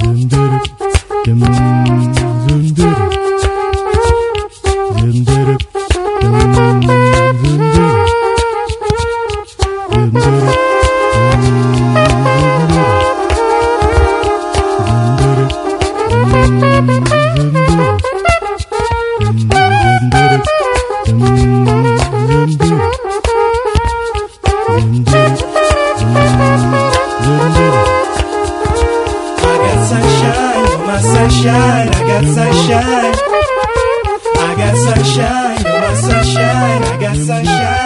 Zunduru, dum, my sunshine. I got sunshine. I got sunshine, you're my sunshine. I got sunshine.